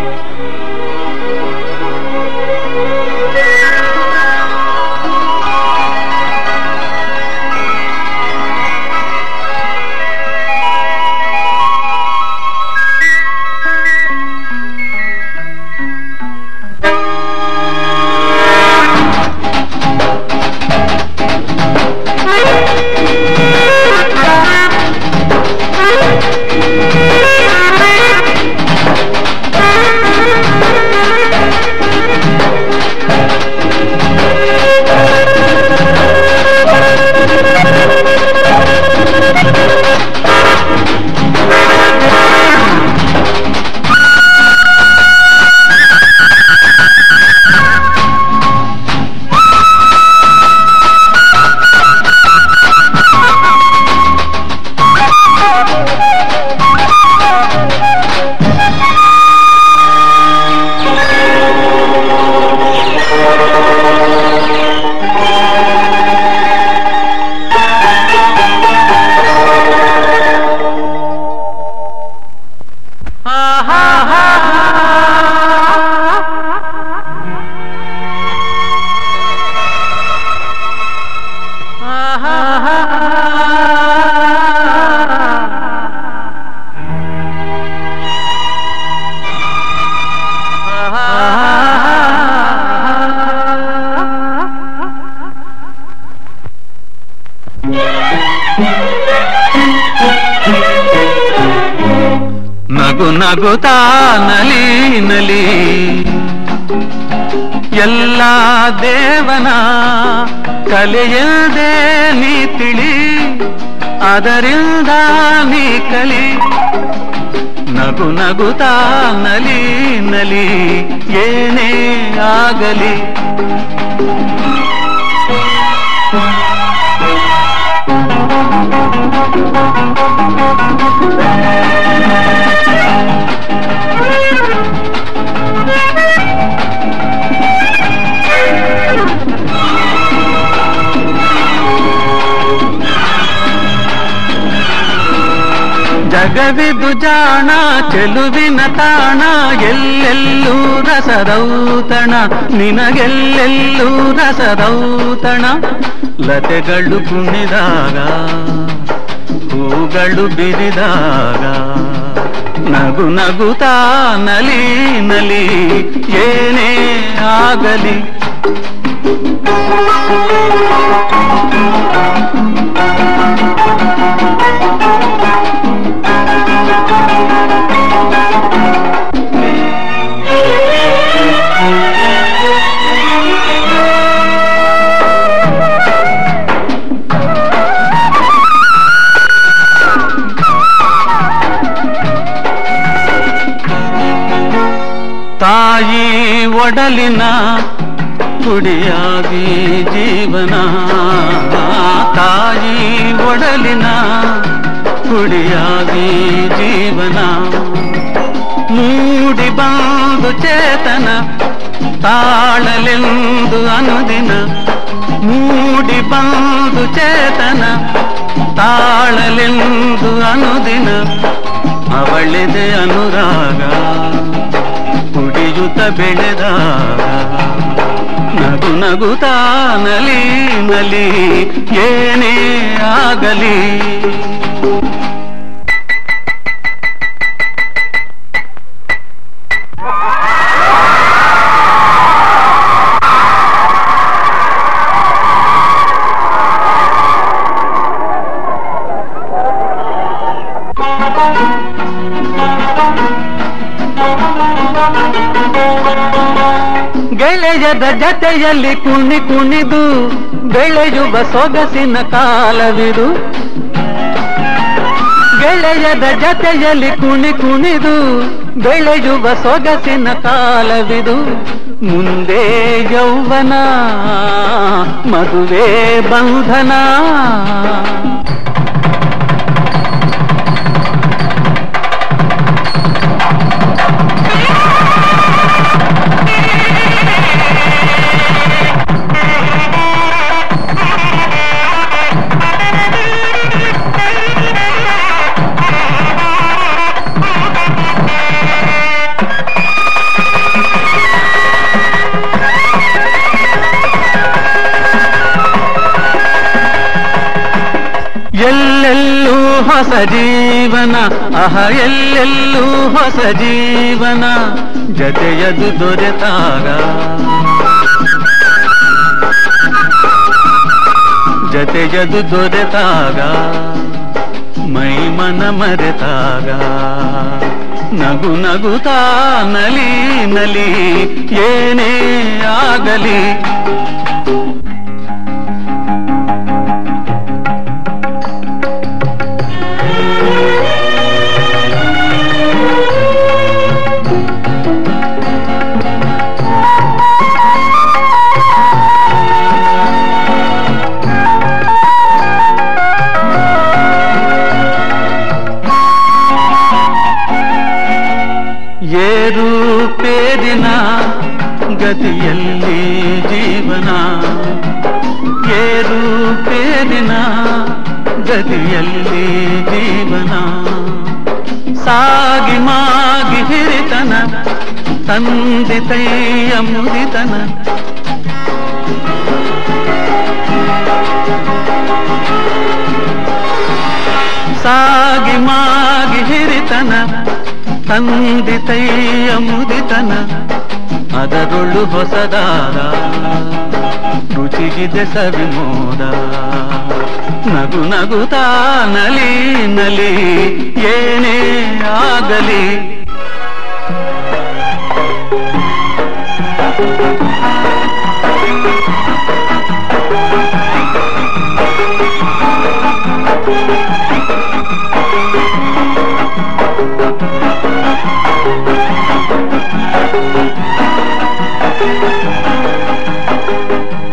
ನಗು ನಗುತ್ತಾ ನಲಿ. ನಲಿ ಎಲ್ಲ ದೇವನ ಕಲೆಯದೆ ನೀ ತಿಳಿ, ಅದರಿಂದ ನೀ ಕಲಿ. ನಗು ನಗುತ್ತಾ ನಲಿ ನಲಿ, ಏನೇ ಆಗಲಿ. ಜಗವಿದು ಜಾಣ ಚೆಲುವಿನ ತಾಣ, ಎಲ್ಲೆಲ್ಲೂ ರಸದೌತಣ, ನಿನಗೆಲ್ಲೆಲ್ಲೂ ರಸದೌತಣ. ಲತೆಗಳು ಕುಣಿದಾಗ, ಹೂಗಳು ಬಿರಿದಾಗ, ನಗು ನಗುತಾ ನಲಿ ನಲಿ, ಏನೇ ಆಗಲಿ. ಒಡಲಿನ ಕುಡಿಯಾಗಿ ಜೀವನ ತಾಯಿ ಒಡಲಿನ ಕುಡಿಯಾಗಿ ಜೀವನ ಮೂಡಿ ಬಂದು ಚೇತನ ತಾಳಲೆಂದು ಅನುದಿನ ಮೂಡಿ ಬಂದು ಚೇತನ ತಾಳಲೆಂದು ಅನುದಿನ ಅವಳಿದೆ ಅನುರಾಗ ಬೆಳೆದಾಗ ನಗು ನಗುತ್ತಾ ನಲಿ ನಲಿ ಏನೇ ಆಗಲಿ. ಗೆಳೆಯದ ಜತೆಯಲ್ಲಿ ಕುಣಿ ಕುಣಿದು ಬೆಳೆಯುವ ಸೊಗಸಿನ ಕಾಲವಿದು. ಗೆಳೆಯದ ಜತೆಯಲ್ಲಿ ಕುಣಿ ಕುಣಿದು ಬೆಳೆಯುವ ಸೊಗಸಿನ ಕಾಲವಿದು. ಮುಂದೆ ಯೌವನ, ಮದುವೆ ಬಂಧನ. ಹೊಸ ಜೀವನ ಅಹ ಎಲ್ಲೆಲ್ಲೂ ಹೊಸ ಜೀವನ, ಜತೆಯದು ದೊರೆತಾಗ. ಜತೆಯದು ದೊರೆತಾಗ. ಮೈ ಮನ ಮರೆತಾಗ. ನಗು ನಗುತ್ತಾ ನಲಿ ನಲಿ, ಏನೇ ಆಗಲಿ ಏರು ಪೇರಿನ ಗತಿಯಲ್ಲಿ ಜೀವನ. ಏರು ಪೇರಿನ ಗತಿಯಲ್ಲಿ ಜೀವನ. ಸಾಗಿ ಮಾಗಿ ಹಿರಿತನ ತಂದಿತೈಯ ಮುದಿತನ. ಸಾಗಿ ಹಿರಿತನ ತಂದಿತೈಯ ಮುದಿತನ ಅದರೊಳು ಹೊಸದಾದ ರುಚಿಗಿದೆ ಸವಿಮೋದ. ನಗು ನಗುತ್ತಾ ನಲಿ ನಲಿ ಏನೇ ಆಗಲಿ